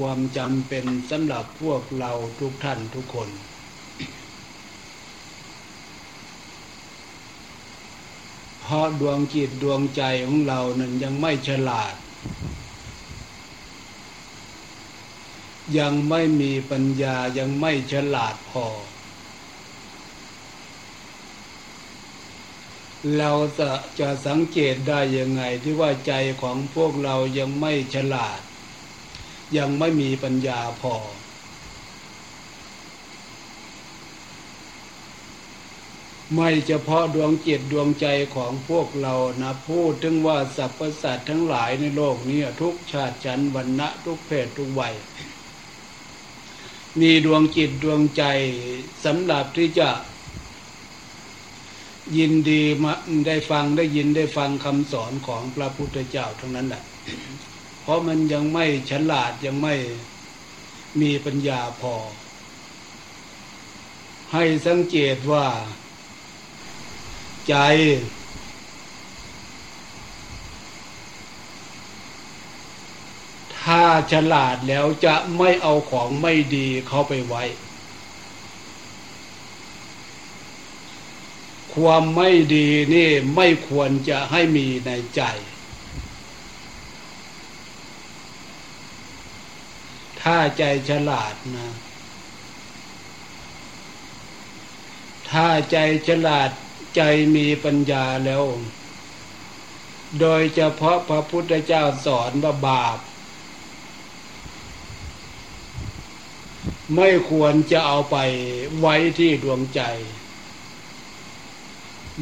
ความจำเป็นสำหรับพวกเราทุกท่านทุกคน เพราะดวงจิตดวงใจของเรานั้นยังไม่ฉลาด ยังไม่มีปัญญายังไม่ฉลาดพอ เราจะจะสังเกตได้ยังไงที่ว่าใจของพวกเรายังไม่ฉลาด ยังไม่มีปัญญาพอ ไม่เฉพาะดวงจิตดวงใจของพวกเรานะพูดถึงว่าสรรพสัตว์ทั้งหลายในโลกนี้ทุกชาติชั้นวรรณะทุกเพศทุกวัย มีดวงจิตดวงใจสำหรับที่จะยินดีมาได้ฟังได้ยินได้ฟังคำสอนของพระพุทธเจ้าทั้งนั้นแหละ ราะมันยังไม่ฉลาดยังไม่มีปัญญาพอ ให้สังเกตว่า ใจ ถ้าฉลาดแล้วจะไม่เอาของไม่ดีเข้าไปไว้ ความไม่ดีนี่ไม่ควรจะให้มีในใจ ถ้าใจฉลาดนะ ถ้าใจฉลาดใจมีปัญญาแล้ว โดยเฉพาะพระพุทธเจ้าสอนว่าบาป ไม่ควรจะเอาไปไว้ที่ดวงใจ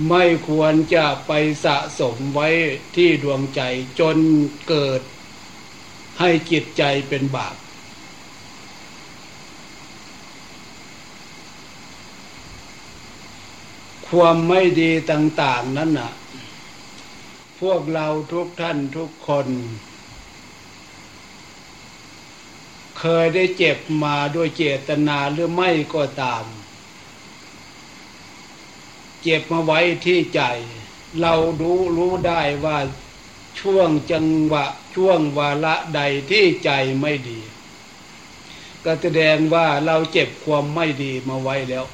ไม่ควรจะไปสะสมไว้ที่ดวงใจจนเกิดให้จิตใจเป็นบาป ความไม่ดีต่าง ๆ นั้นน่ะ พวกเราทุกท่านทุกคน เคยได้เจ็บมาด้วยเจตนาหรือไม่ก็ตาม เจ็บมาไว้ที่ใจ เรารู้รู้ได้ว่าช่วงจังหวะช่วงวาระใดที่ใจไม่ดี ก็แสดงว่าเราเจ็บความไม่ดีมาไว้แล้ว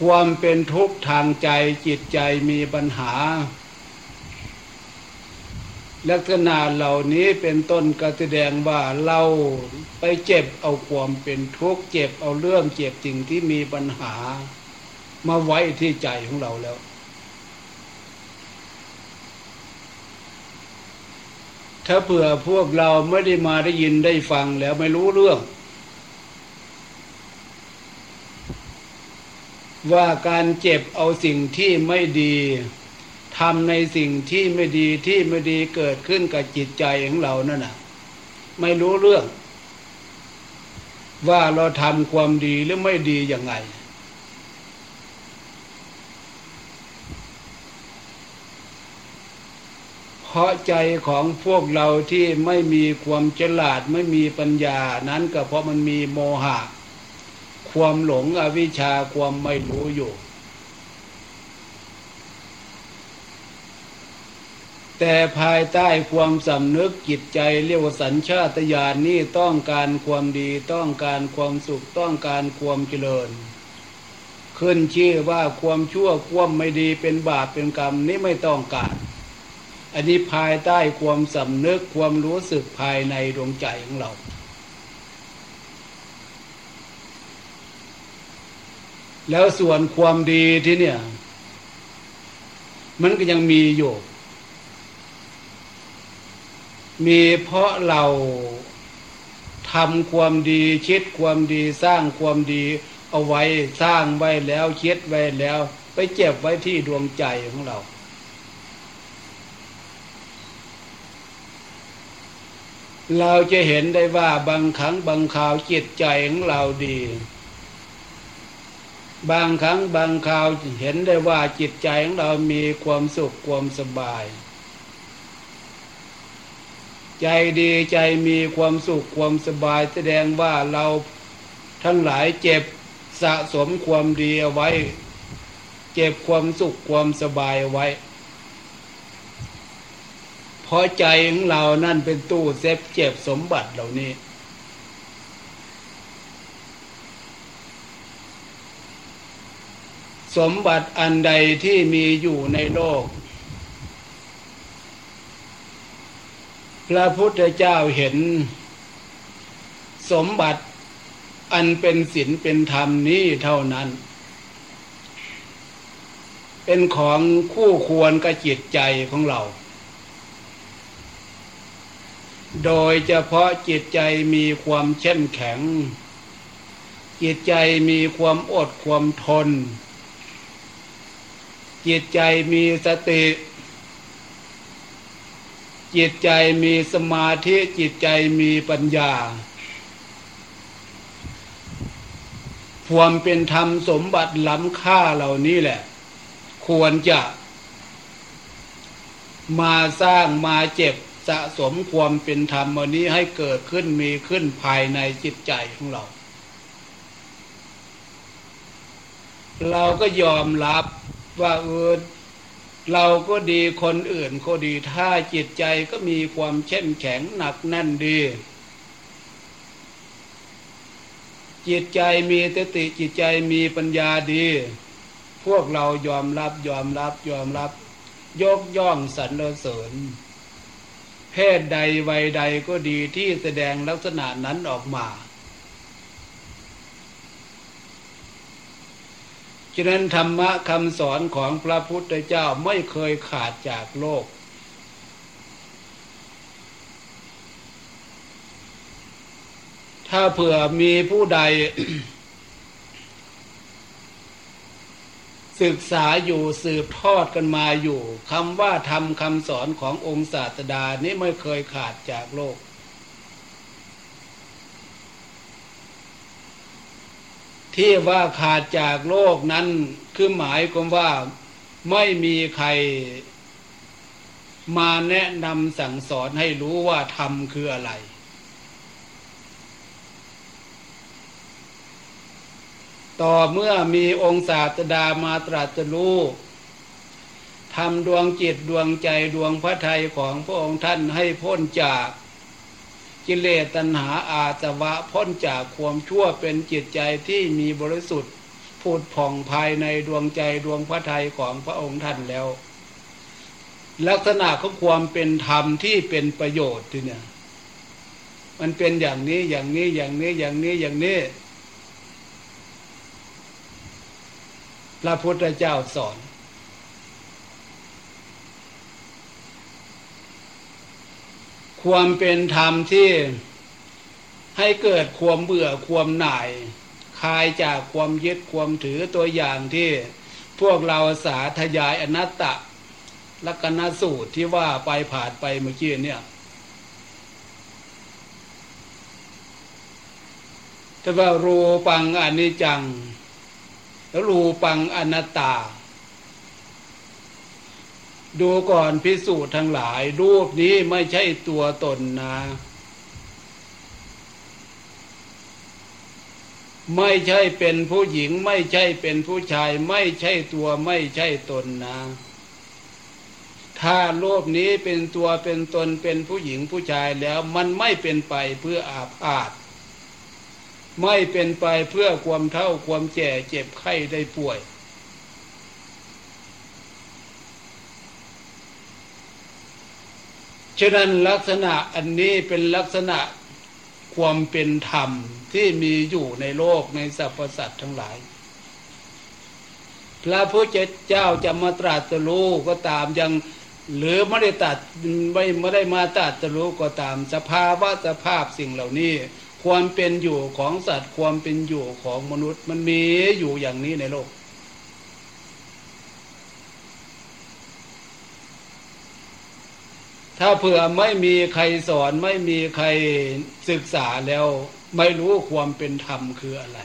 ความเป็นทุกข์ทางใจจิตใจมีปัญหา ลักษณะเหล่านี้เป็นต้นก็แสดงว่าเราไปเจ็บเอาความเป็นทุกข์เจ็บเอาเรื่องเจ็บสิ่งที่มีปัญหา มาไว้ที่ใจของเราแล้วถ้าเผื่อพวกเราไม่ได้มาได้ยินได้ฟังแล้วไม่รู้เรื่อง ว่าการเจ็บเอาสิ่งที่ไม่ดีทำในสิ่งที่ไม่ดีที่ไม่ดีเกิดขึ้นกับจิตใจของเรานั่นน่ะ ไม่รู้เรื่อง ว่าเราทำความดีหรือไม่ดียังไง เพราะใจของพวกเราที่ไม่มีความฉลาดไม่มีปัญญานั้นก็เพราะมันมีโมหะ ความหลงอวิชชาความไม่รู้อยู่ แต่ภายใต้ความสำนึกจิตใจเรียกว่าสัญชาตญาณนี่ต้องการความดีต้องการความสุขต้องการความเจริญ ขึ้นชื่อว่าความชั่วความไม่ดีเป็นบาปเป็นกรรมนี่ไม่ต้องการ อันนี้ภายใต้ความสำนึกความรู้สึกภายในดวงใจของเรา แล้วส่วนความดีที่เนี่ย มันก็ยังมีอยู่ มีเพราะเราทำความดีคิดความดีสร้างความดีเอาไว้สร้างไว้แล้วคิดไว้แล้ว ไปเจ็บไว้ที่ดวงใจของเรา เราจะเห็นได้ว่าบางครั้งบางคราวจิตใจของเราดี บางครั้งบางคราวเห็นได้ว่าจิตใจของเรามีความสุขความสบาย ใจดีใจมีความสุขความสบายแสดงว่าเราทั้งหลายเจ็บสะสมความดีเอาไว้ เจ็บความสุขความสบายเอาไว้เพราะใจของเรานั่นเป็นตู้เซฟเจ็บสมบัติเหล่านี้ สมบัติอันใดที่มีอยู่ในโลก พระพุทธเจ้าเห็น สมบัติอันเป็นศีลเป็นธรรมนี้เท่านั้น เป็นของคู่ควรกับจิตใจของเรา โดยเฉพาะจิตใจมีความเข้มแข็ง จิตใจมีความอดความทน จิตใจมีสติ จิตใจมีสมาธิจิตใจมีปัญญาความเป็นธรรมสมบัติล้ำค่าเหล่านี้แหละ ควรจะ มาสร้างมาเจ็บสะสมความเป็นธรรมวันนี้ให้เกิดขึ้นมีขึ้นภายในจิตใจของเรา เราก็ยอมรับ ว่าเออเราก็ดีคนอื่นก็ดีถ้าจิตใจก็มีความเข้มแข็งหนักแน่นดี จิตใจมีสติจิตใจมีปัญญาดี พวกเรายอมรับยอมรับยอมรับ ยกย่องสรรเสริญเพศใดวัยใดก็ดีที่แสดงลักษณะนั้นออกมา ฉะนั้นธรรมะคำสอนของพระพุทธเจ้าไม่เคยขาดจากโลก ถ้าเผื่อมีผู้ใด ศึกษาอยู่สืบทอดกันมาอยู่คำว่าทำคำสอนขององค์ศาสดานี้ไม่เคยขาดจากโลก ที่ว่าขาดจากโลกนั้นคือหมายความว่าไม่มีใคร มาแนะนำสั่งสอนให้รู้ว่าธรรมคืออะไร ต่อเมื่อมีองค์ศาสดามาตรัสรู้ทำดวงจิตดวงใจดวงพระทัยของพระองค์ท่านให้พ้นจาก กิเลสตัณหาอาสวะพ้นจากความชั่วเป็นจิตใจที่มีบริสุทธิ์พูดผ่องภายในดวงใจดวงพระทัยของพระองค์ท่านแล้ว ลักษณะของความเป็นธรรมที่เป็นประโยชน์ทีเนี่ยมันเป็นอย่างนี้อย่างนี้อย่างนี้อย่างนี้อย่างนี้ พระพุทธเจ้าสอน ความเป็นธรรมที่ให้เกิดความเบื่อความหน่ายคลายจากความยึดความถือตัวอย่างที่พวกเราสาธยายอนัตตะลักนสูตรที่ว่าไปผ่านไปเมื่อกี้เนี่ยแต่ว่ารูปังอนิจจัง รูปังอนัตตา ดูก่อนพิสูจน์ทั้งหลาย รูปนี้ไม่ใช่ตัวตนนะ ไม่ใช่เป็นผู้หญิง ไม่ใช่เป็นผู้ชาย ไม่ใช่ตัวไม่ใช่ตนนะ ถ้าโลกนี้เป็นตัวเป็นตนเป็นผู้หญิงผู้ชายแล้วมันไม่เป็นไปเพื่ออาพาธไม่เป็นไปเพื่อความเท่าความแก่เจ็บไข้ได้ป่วย ฉะนั้นลักษณะอันนี้เป็นลักษณะความเป็นธรรมที่มีอยู่ในโลกในสรรพสัตว์ทั้งหลาย พระพุทธเจ้าจะมาตรัสรู้ก็ตามยังหรือไม่ได้ตัดไม่ไม่ได้มาตรัสรู้ก็ตามสภาวะสภาพสิ่งเหล่านี้ ความเป็นอยู่ของสัตว์ความเป็นอยู่ของมนุษย์มันมีอยู่อย่างนี้ในโลก ถ้าเผื่อไม่มีใครสอนไม่มีใครศึกษาแล้ว ไม่รู้ความเป็นธรรมคืออะไร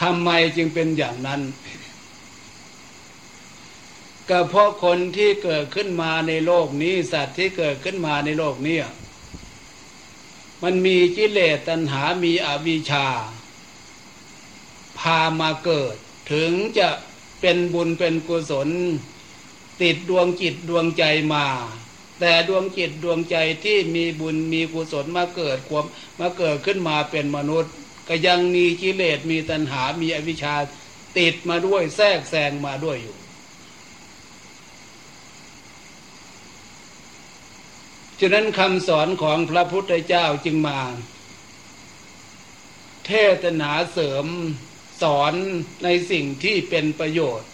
ทำไมจึงเป็นอย่างนั้นก็เพราะคนที่เกิดขึ้นมาในโลกนี้ สัตว์ที่เกิดขึ้นมาในโลกนี้มันมีกิเลสตัณหามีอวิชชา พามาเกิด ถึงจะ เป็นบุญเป็นกุศล ติดดวงจิตดวงใจมา แต่ดวงจิตดวงใจที่มีบุญมีกุศลมาเกิดความมาเกิดขึ้นมาเป็นมนุษย์ ก็ยังมีกิเลสมีตัณหา มีอวิชชาติดมาด้วยแทรกแซงมาด้วยอยู่ฉะนั้นคำสอนของพระพุทธเจ้าจึงมา เทศนาเสริม สอนในสิ่งที่เป็นประโยชน์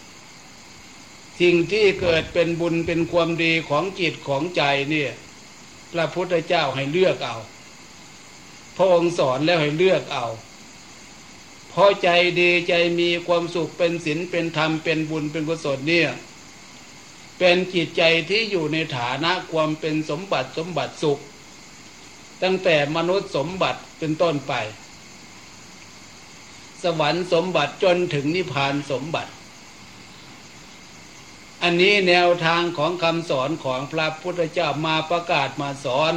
สิ่งที่เกิดเป็นบุญเป็นความดีของจิตของใจเนี่ยพระพุทธเจ้าให้เลือกเอา พระองค์สอนแล้วให้เลือกเอาพอใจดีใจมีความสุขเป็นศีลเป็นธรรมเป็นบุญเป็นกุศลเนี่ยเป็นจิตใจที่อยู่ในฐานะความเป็นสมบัติสมบัติสุข ตั้งแต่มนุษย์สมบัติเป็นต้นไป สวรรค์สมบัติจนถึงนิพพานสมบัติ อันนี้แนวทางของคำสอนของพระพุทธเจ้ามาประกาศมาสอน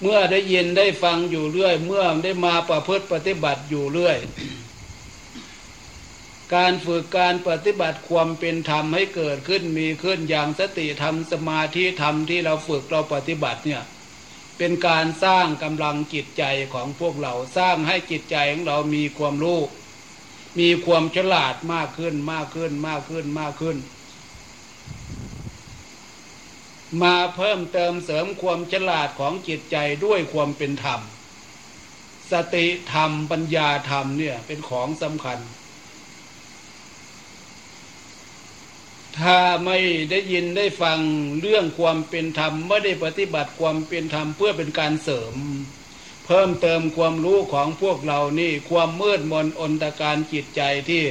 เมื่อได้ยินได้ฟังอยู่เรื่อย เมื่อได้มาประพฤติปฏิบัติอยู่เรื่อย การฝึกการปฏิบัติความเป็นธรรมให้เกิดขึ้นมีขึ้นอย่างสติธรรมสมาธิธรรมที่เราฝึกเราปฏิบัติเนี่ย เป็นการสร้างกำลังจิตใจของพวกเราสร้างให้จิตใจของเรามีความรู้มีความฉลาดมากขึ้นมากขึ้นมากขึ้นมากขึ้น มาเพิ่มเติมเสริมความฉลาดของจิตใจด้วยความเป็นธรรม สติธรรมปัญญาธรรมเนี่ยเป็นของสำคัญ ถ้าไม่ได้ยินได้ฟังเรื่องความเป็นธรรมไม่ได้ปฏิบัติความเป็นธรรมเพื่อเป็นการเสริม เพิ่มเติมความรู้ของพวกเรานี่ความมืดมนอนตการจิตใจที่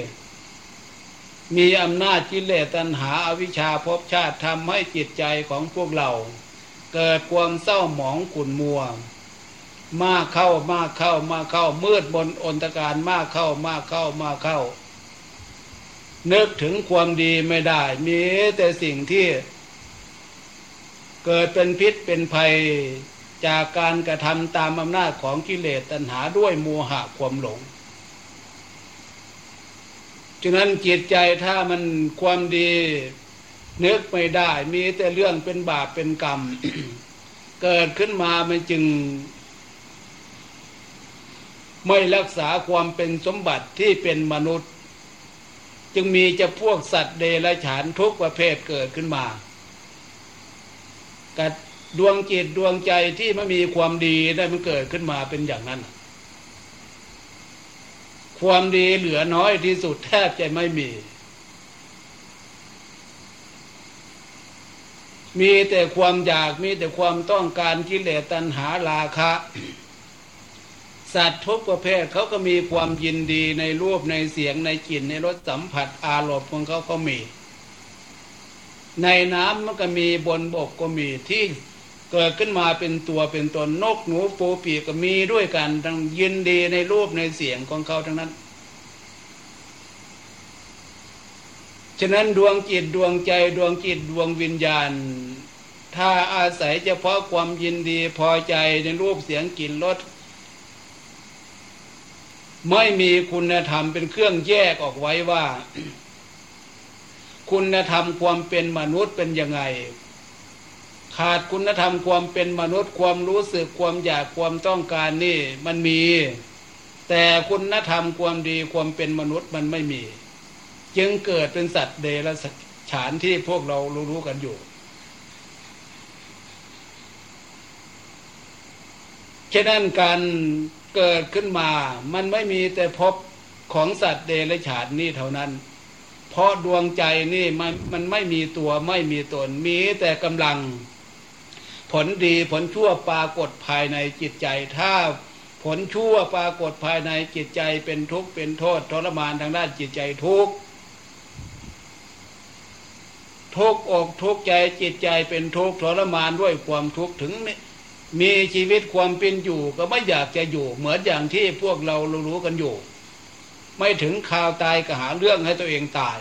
มีอำนาจกิเลสตัณหาอาวิชชาภพชาติทำให้จิตใจของพวกเรา เกิดความเศร้าหมองขุ่นมัวมากเข้ามากเข้ามากเข้ามืดมนอนตการมากเข้ามากเข้ามากเข้า นึกถึงความดีไม่ได้ มีแต่สิ่งที่เกิดเป็นพิษเป็นภัยจากการกระทำตามอำนาจของกิเลสตัณหาด้วยโมหะความหลงฉะนั้นจิตใจถ้ามันความดีนึกไม่ได้ มีแต่เรื่องเป็นบาปเป็นกรรม เกิดขึ้นมามันจึง ไม่รักษาความเป็นสมบัติที่เป็นมนุษย์ จึงมีจะพวกสัตว์เดรัจฉานทุกประเภทเกิดขึ้นมากัดดวงจิตดวงใจที่ไม่มีความดีได้มันเกิดขึ้นมาเป็นอย่างนั้น ความดีเหลือน้อยที่สุดแทบจะไม่มี มีแต่ความอยากมีแต่ความต้องการกิเลสตัณหาราคะ สัตว์ทุกประเภทเขาก็มีความยินดีในรูปในเสียงในกลิ่นในรสสัมผัสอารมณ์ของเขาก็มี ในน้ำมันก็มีบนบกก็มีที่เกิดขึ้นมาเป็นตัวเป็นตนนกหนูปูปีก็มีด้วยกันทั้งยินดีในรูปในเสียงของเขาทั้งนั้น ฉะนั้นดวงจิตดวงใจดวงจิตดวงวิญญาณ ถ้าอาศัยเฉพาะความยินดีพอใจในรูปเสียงกลิ่นรส ไม่มีคุณธรรมเป็นเครื่องแยกออกไว้ว่า คุณธรรมความเป็นมนุษย์เป็นยังไง ขาดคุณธรรมความเป็นมนุษย์ความรู้สึกความอยากความต้องการนี่มันมี แต่คุณธรรมความดีความเป็นมนุษย์มันไม่มี จึงเกิดเป็นสัตว์เดรัจฉานที่พวกเรารู้กันอยู่ฉะนั้นการ เกิดขึ้นมา มันไม่มีแต่พบของสัตว์เดรัจฉานนี่เท่านั้น เพราะดวงใจนี่มันมันไม่มีตัวไม่มีตนมีแต่กำลัง ผลดีผลชั่วปรากฏภายในจิตใจ ถ้าผลชั่วปรากฏภายในจิตใจเป็นทุกข์เป็นโทษทรมานทางด้านจิตใจทุกข์ทุกอกทุกใจจิตใจเป็นทุกข์ทรมานด้วยความทุกข์ถึง มีชีวิตความเป็นอยู่ก็ไม่อยากจะอยู่ เหมือนอย่างที่พวกเรารู้กันอยู่ ไม่ถึงข่าวตายก็หาเรื่องให้ตัวเองตาย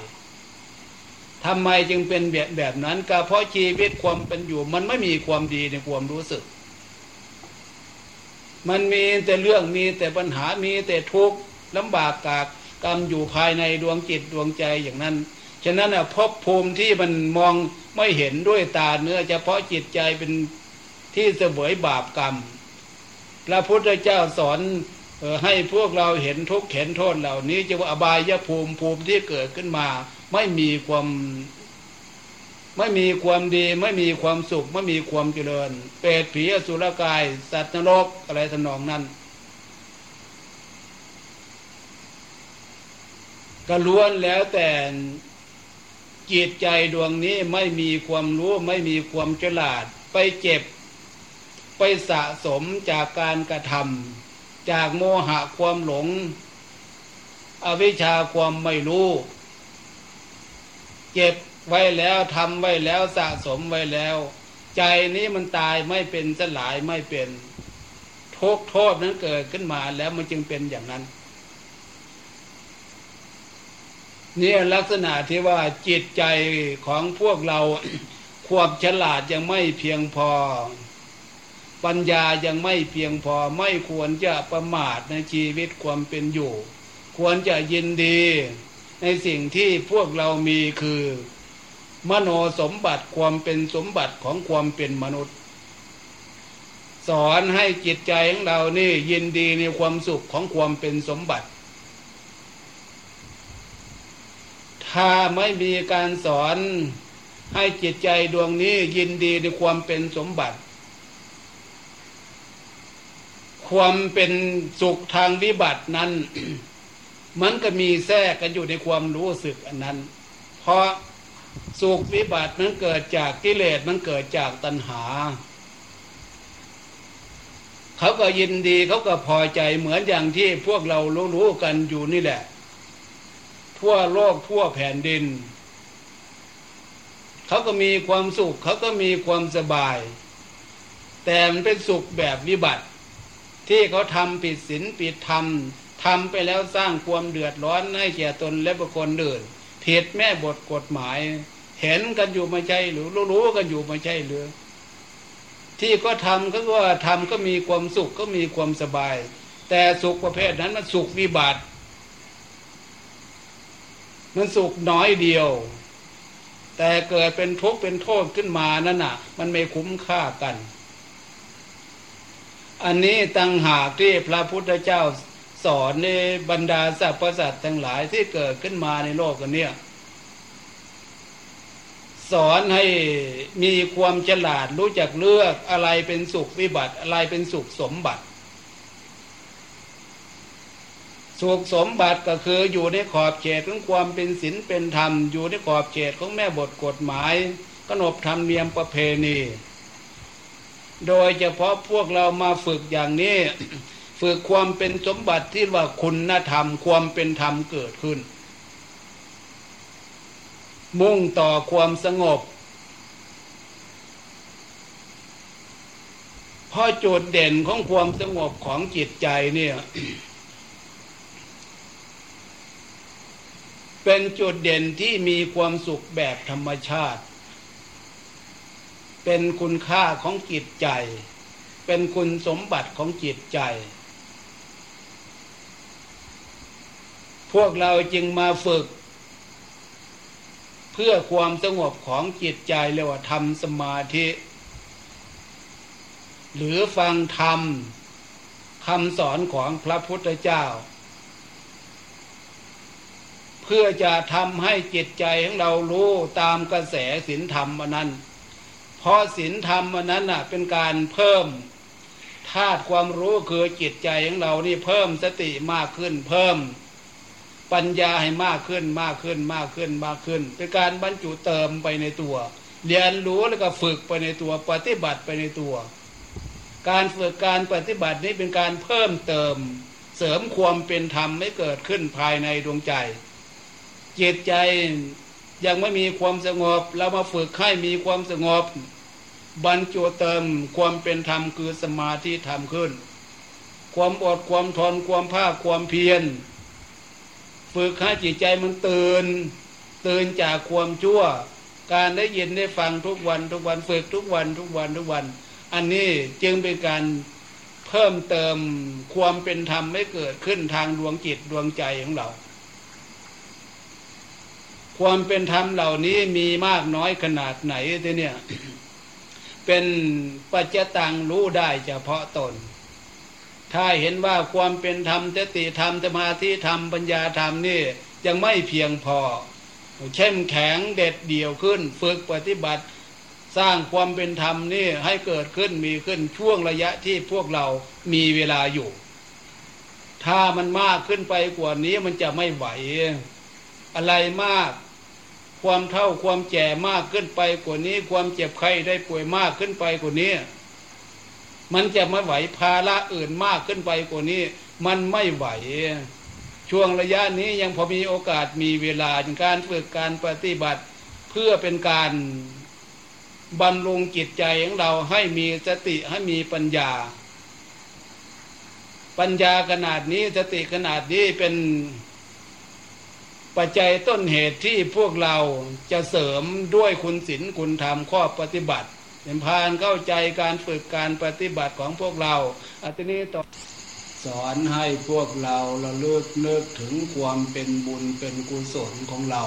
ทำไมจึงเป็นแบบแบบนั้นก็เพราะชีวิตความเป็นอยู่ มันไม่มีความดีในความรู้สึก มันมีแต่เรื่องมีแต่ปัญหามีแต่ทุกข์ลำบากกากกรรมอยู่ภายในดวงจิตดวงใจอย่างนั้น ฉะนั้นอะพบภูมิที่มันมองไม่เห็นด้วยตาเนื้อเฉพาะจิตใจเป็น ที่เสวยบาปกรรม พระพุทธเจ้าสอนให้พวกเราเห็นทุกข์เห็นโทษเหล่านี้จะว่าอบายภูมิภูมิที่เกิดขึ้นมา ไม่มีความไม่มีความดีไม่มีความสุข ไม่มีความเจริญ เปรตผีอสุรกาย สัตว์นรกอะไรทนองนั้น ก็ล้วนแล้วแต่จิตใจดวงนี้ไม่มีความรู้ไม่มีความฉลาด ไปเจ็บ ไปสะสมจากการกระทำจากโมหะความหลง อวิชชาความไม่รู้ เจ็บไว้แล้วทำไว้แล้วสะสมไว้แล้ว ใจนี้มันตายไม่เป็นสลายไม่เป็นทุกโทษนั้นเกิดขึ้นมาแล้วมันจึงเป็นอย่างนั้นนี่ลักษณะที่ว่าจิตใจของพวกเรา ความฉลาดยังไม่เพียงพอ ปัญญายังไม่เพียงพอไม่ควรจะประมาทในชีวิตความเป็นอยู่ ควรจะยินดีในสิ่งที่พวกเรามีคือ มโนสมบัติความเป็นสมบัติของความเป็นมนุษย์ สอนให้จิตใจของเรานี่ยินดีในความสุขของความเป็นสมบัติ ถ้าไม่มีการสอนให้จิตใจดวงนี้ยินดีในความเป็นสมบัติ ความเป็นสุขทางวิบัตินั้น มันก็มีแทรกกันอยู่ในความรู้สึกอันนั้น เพราะสุขวิบัตินั้นเกิดจากกิเลสมันเกิดจากตัณหา เขาก็ยินดีเขาก็พอใจเหมือนอย่างที่พวกเรารู้ๆกันอยู่นี่แหละ ทั่วโลกทั่วแผ่นดิน เขาก็มีความสุขเขาก็มีความสบาย แต่มันเป็นสุขแบบวิบัติ ที่เขาทำผิดศีลผิดธรรมทำไปแล้วสร้างความเดือดร้อนให้แก่ตนและบุคคลอื่นผิดแม่บทกฎหมาย เห็นกันอยู่ไม่ใช่หรือรู้กันอยู่ไม่ใช่หรือที่ก็ทำก็ว่าทำก็มีความสุขก็มีความสบาย แต่สุขประเภทนั้นมันสุขวิบัติมันสุขน้อยเดียว แต่เกิดเป็นทุกข์เป็นโทษขึ้นมานั่นน่ะ มันไม่คุ้มค่ากัน อันนี้ตังหากที่พระพุทธเจ้าสอนในบรรดาสรรพสัตว์ทั้งหลายที่เกิดขึ้นมาในโลกกันเนี่ยสอนให้มีความฉลาดรู้จักเลือกอะไรเป็นสุขวิบัติอะไรเป็นสุขสมบัติ สุขสมบัติก็คืออยู่ในขอบเขตของความเป็นศีลเป็นธรรม อยู่ในขอบเขตของแม่บทกฎหมายขนบธรรมเนียมประเพณี โดยเฉพาะพวกเรามาฝึกอย่างนี้ ฝึกความเป็นสมบัติที่ว่าคุณธรรมความเป็นธรรมเกิดขึ้น มุ่งต่อความสงบเพราะจุดเด่นของความสงบของจิตใจเนี่ย เป็นจุดเด่นที่มีความสุขแบบธรรมชาติ เป็นคุณค่าของจิตใจ เป็นคุณสมบัติของจิตใจ พวกเราจึงมาฝึก เพื่อความสงบของจิตใจเรียกว่าทำสมาธิ หรือฟังธรรมคำสอนของพระพุทธเจ้า เพื่อจะทำให้จิตใจของเรารู้ตามกระแสศีลธรรมมันนั้น เพราะศีลธรรมมันนั้นน่ะ เป็นการเพิ่มธาตุความรู้คือจิตใจของเรานี่เพิ่มสติมากขึ้น เพิ่ม ปัญญาให้มากขึ้นมากขึ้นมากขึ้นมากขึ้น เป็นการบรรจุเติมไปในตัว เรียนรู้แล้วก็ฝึกไปในตัวปฏิบัติไปในตัว การฝึกการปฏิบัตินี้เป็นการเพิ่มเติม เสริมความเป็นธรรมไม่เกิดขึ้นภายในดวงใจจิตใจ ยังไม่มีความสงบ เรามาฝึกให้มีความสงบ บรรจุเติมความเป็นธรรมคือสมาธิธรรมขึ้น ความอดความทนความภาคความเพียรฝึกให้จิตใจมันตื่นตื่นจากความชั่ว การได้ยินได้ฟังทุกวันทุกวันฝึกทุกวันทุกวันทุกวัน อันนี้จึงเป็นการเพิ่มเติมความเป็นธรรมไม่เกิดขึ้นทางดวงจิตดวงใจของเรา ความเป็นธรรมเหล่านี้มีมากน้อยขนาดไหนทีเนี่ย เป็นปัจจตังรู้ได้เฉพาะตน ถ้าเห็นว่าความเป็นธรรมจติธรรมสมาธิธรรมปัญญาธรรมนี่ยังไม่เพียงพอเข้มแข็งเด็ดเดี่ยวขึ้น ฝึกปฏิบัติ สร้างความเป็นธรรมนี่ให้เกิดขึ้นมีขึ้นช่วงระยะที่พวกเรามีเวลาอยู่ ถ้ามันมากขึ้นไปกว่านี้มันจะไม่ไหว อะไรมาก ความเท่าความแก่มากขึ้นไปกว่านี้ ความเจ็บไข้ได้ป่วยมากขึ้นไปกว่านี้ มันจะไม่ไหวภาระอื่นมากขึ้นไปกว่านี้ มันไม่ไหว ช่วงระยะนี้ยังพอมีโอกาสมีเวลาในการฝึกการปฏิบัติ เพื่อเป็นการบำรุงจิตใจของเราให้มีสติให้มีปัญญา ปัญญาขนาดนี้สติขนาดนี้เป็น ปัจจัยต้นเหตุที่พวกเราจะเสริมด้วยคุณศีลคุณธรรมข้อปฏิบัติเป็นพานเข้าใจการฝึกการปฏิบัติของพวกเราอัตนี้ต่อสอนให้พวกเราระลึกนึกถึงความเป็นบุญเป็นกุศลของเรา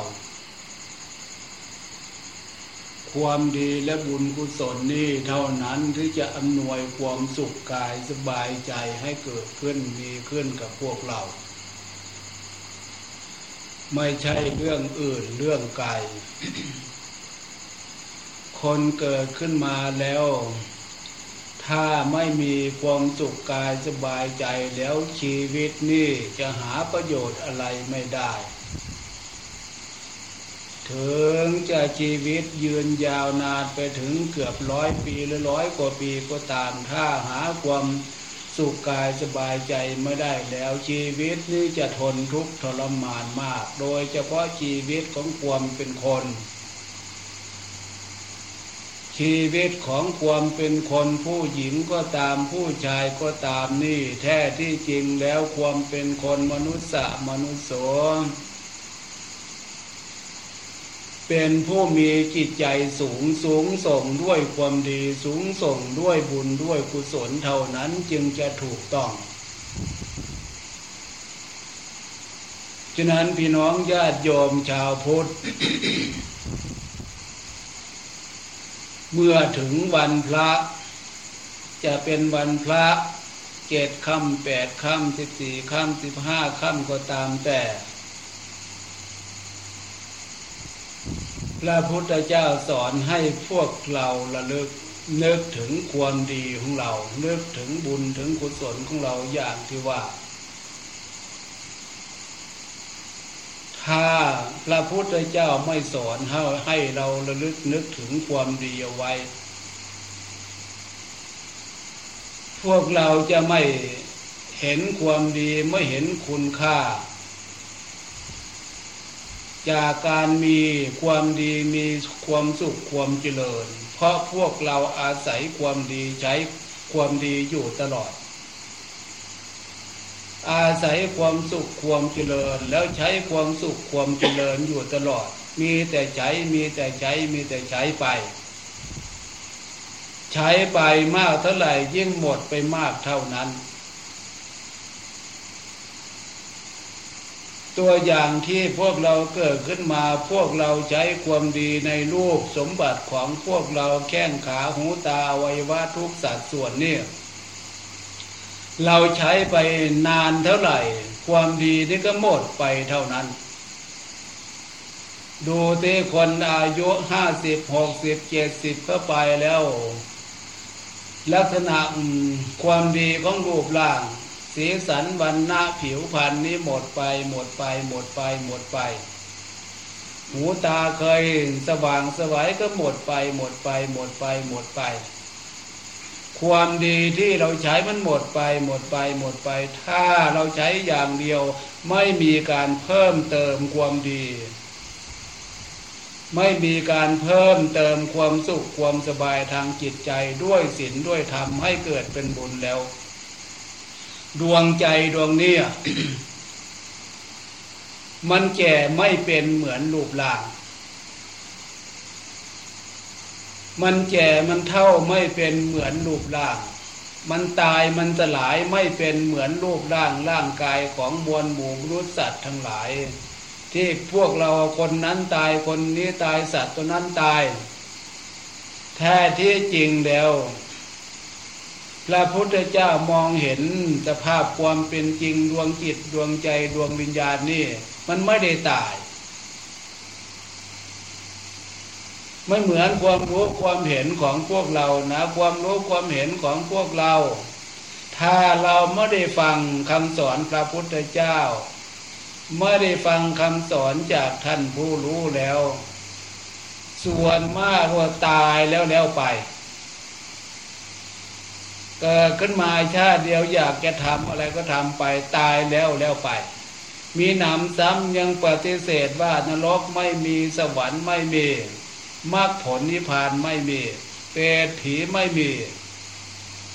ความดีและบุญกุศลนี่เท่านั้นที่จะอำนวยความสุขกายสบายใจให้เกิดขึ้นมีขึ้นกับพวกเรา ไม่ใช่เรื่องอื่นเรื่องไกล คนเกิดขึ้นมาแล้ว ถ้าไม่มีความสุขกายสบายใจแล้วชีวิตนี่จะหาประโยชน์อะไรไม่ได้ ถึงจะชีวิตยืนยาวนานไปถึงเกือบร้อยปีหรือร้อยกว่าปีก็ตามถ้าหาความ สุขกายสบายใจไม่ได้แล้วชีวิตนี้จะทนทุกข์ทรมานมาก โดยเฉพาะชีวิตของความเป็นคน ชีวิตของความเป็นคนผู้หญิงก็ตามผู้ชายก็ตามนี่ แท้ที่จริงแล้วความเป็นคนมนุษย์มนุษย์โส เป็นผู้มีจิตใจสูงสูงส่งด้วยความดีสูงส่งด้วยบุญด้วยกุศลเท่านั้นจึงจะถูกต้อง ฉะนั้นพี่น้องญาติโยมชาวพุทธ เมื่อถึงวันพระ จะเป็นวันพระเจ็ดค่ำแปดค่ำสิบสี่ค่ำสิบห้าค่ำก็ตามแต่ พระพุทธเจ้าสอนให้พวกเราระลึกนึกถึงความดีของเรา นึกถึงบุญถึงกุศลของเราอย่างที่ว่า ถ้าพระพุทธเจ้าไม่สอนให้ให้เราระลึกนึกถึงความดีเอาไว้ พวกเราจะไม่เห็นความดีไม่เห็นคุณค่า จากการมีความดีมีความสุขความเจริญ เพราะพวกเราอาศัยความดีใช้ความดีอยู่ตลอด อาศัยความสุขความเจริญ แล้วใช้ความสุขความเจริญอยู่ตลอด มีแต่ใช้มีแต่ใช้มีแต่ใช้ไป ใช้ไปมากเท่าไหร่ยิ่งหมดไปมากเท่านั้น ตัวอย่างที่พวกเราเกิดขึ้นมาพวกเราใช้ความดีในรูปสมบัติของพวกเราแข้งขาหูตาอวัยวะทุกสัดส่วนนี่เราใช้ไปนานเท่าไหร่ ความดีนี่ก็หมดไปเท่านั้น ดูที่คนอายุห้าสิบหกสิบเจ็ดสิบเข้าไปแล้ว ลักษณะความดีของรูปร่าง สีสันวันณะผิวพรรณนี้หมดไปหมดไปหมดไปหมดไป หูตาเคยสว่างสวัยก็หมดไปหมดไปหมดไปหมดไป ความดีที่เราใช้มันหมดไปหมดไปหมดไป ถ้าเราใช้อย่างเดียวไม่มีการเพิ่มเติมความดี ไม่มีการเพิ่มเติมความสุขความสบายทางจิตใจด้วยศีลด้วยธรรมให้เกิดเป็นบุญแล้ว ดวงใจดวงนี้มันแก่ไม่เป็นเหมือนรูปร่าง มันแก่มันเท่าไม่เป็นเหมือนรูปร่าง มันตายมันสลายไม่เป็นเหมือนรูปร่างร่างกายของมวลหมู่มนุษย์สัตว์ทั้งหลาย ที่พวกเราคนนั้นตายคนนี้ตายสัตว์ตัวนั้นตาย แท้ที่จริงแล้ว พระพุทธเจ้ามองเห็นสภาพความเป็นจริงดวงจิตดวงใจดวงวิญญาณนี่ มันไม่ได้ตาย ไม่เหมือนความรู้ความเห็นของพวกเรานะความรู้ความเห็นของพวกเรา ถ้าเราไม่ได้ฟังคำสอนพระพุทธเจ้าไม่ได้ฟังคำสอนจากท่านผู้รู้แล้ว ส่วนมากว่าตายแล้วแล้วไป เกิดขึ้นมาชาติเดียวอยากจะทำอะไรก็ทำไปตายแล้วแล้วไป มีหนำซ้ำยังปฏิเสธว่านรกไม่มีสวรรค์ไม่มีมรรคผลนิพพานไม่มีเปรตผีไม่มี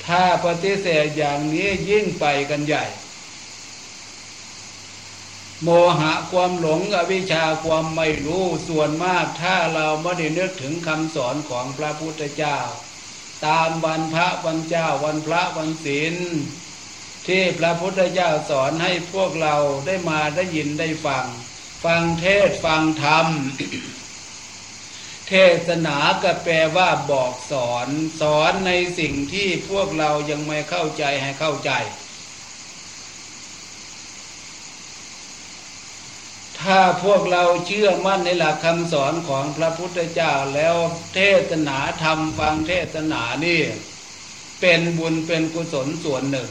ถ้าปฏิเสธอย่างนี้ยิ่งไปกันใหญ่ โมหะความหลงอวิชชาความไม่รู้ส่วนมากถ้าเราไม่ได้นึกถึงคำสอนของพระพุทธเจ้า ตามวันพระวันเจ้าวันพระวันศีลที่พระพุทธเจ้าสอนให้พวกเราได้มาได้ยินได้ฟัง ฟังเทศฟังธรรม เทศนาก็แปลว่าบอกสอน สอนในสิ่งที่พวกเรายังไม่เข้าใจให้เข้าใจ ถ้าพวกเราเชื่อมั่นในหลักคำสอนของพระพุทธเจ้าแล้วเทศนาทำฟังเทศนานี่ เป็นบุญเป็นกุศลส่วนหนึ่ง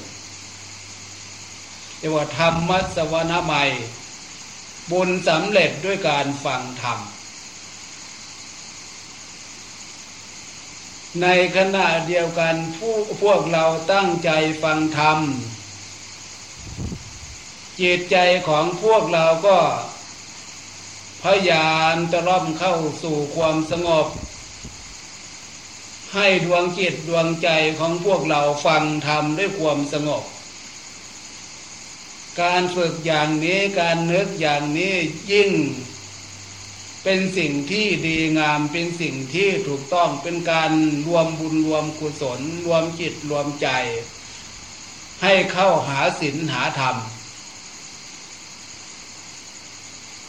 เรียกว่าธรรมสวนาใหม่บุญสำเร็จด้วยการฟังธรรม ในขณะเดียวกันผู้พวกเราตั้งใจฟังธรรมจิตใจของพวกเราก็ พยายามจะร่อมเข้าสู่ความสงบ ให้ดวงจิตดวงใจของพวกเราฟังธรรมด้วยความสงบ การฝึกอย่างนี้การนึกอย่างนี้ยิ่ง เป็นสิ่งที่ดีงามเป็นสิ่งที่ถูกต้องเป็นการรวมบุญรวมกุศล รวมจิตรวมใจ ให้เข้าหาศีลหาธรรม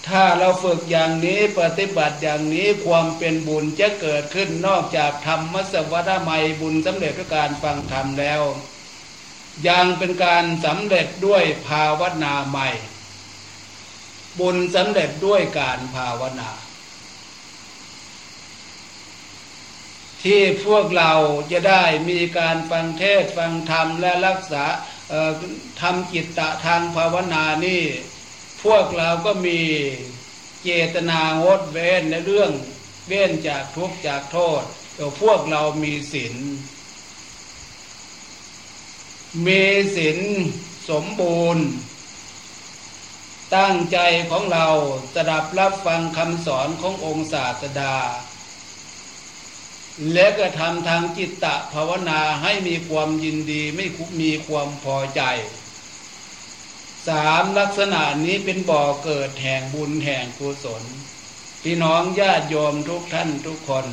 ถ้าเราฝึกอย่างนี้ปฏิบัติอย่างนี้ความเป็นบุญจะเกิดขึ้นนอกจากธรรมมัสวัฏไมบุญสำเร็จด้วยการฟังธรรมแล้ว ยังเป็นการสำเร็จด้วยภาวนาใหม่ บุญสำเร็จด้วยการภาวนา ที่พวกเราจะได้มีการฟังเทศฟังธรรมและรักษาทำจิตตะทางภาวนานี่ พวกเราก็มีเจตนางดเว้นในเรื่องเว้นจากทุกข์จากโทษแต่พวกเรามีศีลมีศีลสมบูรณ์ ตั้งใจของเราจะดับรับฟังคำสอนขององค์ศาสดา และก็ทำทางจิตตะภาวนาให้มีความยินดีไม่มีความพอใจ สามลักษณะนี้เป็นบ่อเกิดแห่งบุญแห่งกุศลพี่น้องญาติโยมทุกท่านทุกคน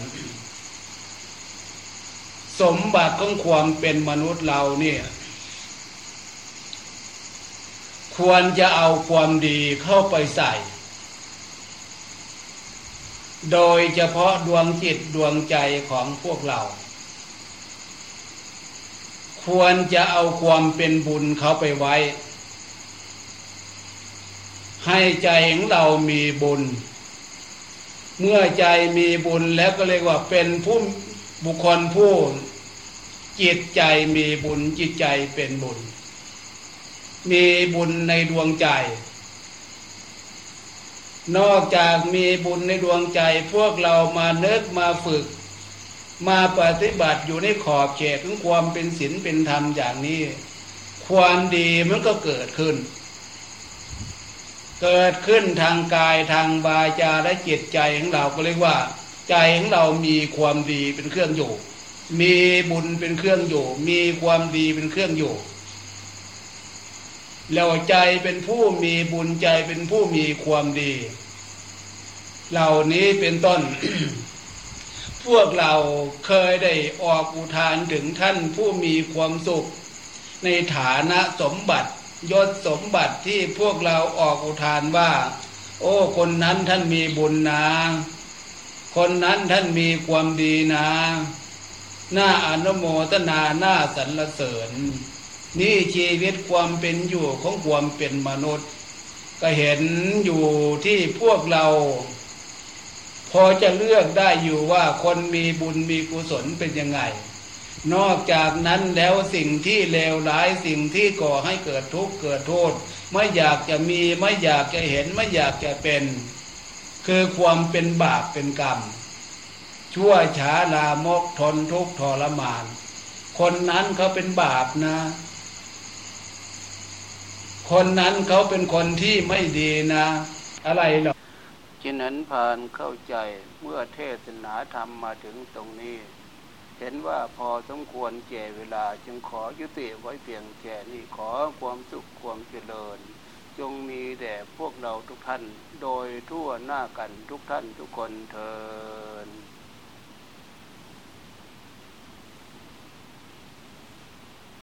สมบัติของความเป็นมนุษย์เราเนี่ย ควรจะเอาความดีเข้าไปใส่ โดยเฉพาะดวงจิตดวงใจของพวกเรา ควรจะเอาความเป็นบุญเขาไปไว้ ให้ใจของเรามีบุญ เมื่อใจมีบุญแล้วก็เรียกว่าเป็นผู้บุคคลผู้ จิตใจมีบุญจิตใจเป็นบุญ มีบุญในดวงใจ นอกจากมีบุญในดวงใจ พวกเรามาเนึกมาฝึก มาปฏิบัติอยู่ในขอบเขตของความเป็นศีลเป็นธรรมอย่างนี้ ความดีมันก็เกิดขึ้น เกิดขึ้นทางกายทางวาจาและจิตใจของเราก็เรียกว่า ใจของเรามีความดีเป็นเครื่องอยู่ มีบุญเป็นเครื่องอยู่ มีความดีเป็นเครื่องอยู่แล้วใจเป็นผู้มีบุญใจเป็นผู้มีความดี เหล่านี้เป็นต้น พวกเราเคยได้ออกอุทานถึงท่านผู้มีความสุข ในฐานะสมบัติ ยศสมบัติที่พวกเราออกอุทานว่า โอ้คนนั้นท่านมีบุญนะคนนั้นท่านมีความดีนะหน้าอนุโมทนาหน้าสรรเสริญ นี่ชีวิตความเป็นอยู่ของความเป็นมนุษย์ ก็เห็นอยู่ที่พวกเรา พอจะเลือกได้อยู่ว่าคนมีบุญมีกุศลเป็นยังไง นอกจากนั้นแล้วสิ่งที่เลวร้ายสิ่งที่ก่อให้เกิดทุกข์เกิดโทษ ไม่อยากจะมีไม่อยากจะเห็นไม่อยากจะเป็น คือความเป็นบาปเป็นกรรม ชั่วช้าลามกทนทุกข์ทรมาน คนนั้นเขาเป็นบาปนะ คนนั้นเขาเป็นคนที่ไม่ดีนะ อะไรหรอกฉะนั้นผ่านเข้าใจเมื่อเทศนาธรรมมาถึงตรงนี้ เห็นว่าพอสมควรแก่เวลาจึงขอยุติไว้เพียงแค่นี้ขอความสุขความเจริญ จงมีแด่พวกเราทุกท่าน โดยทั่วหน้ากันทุกท่านทุกคนเทอ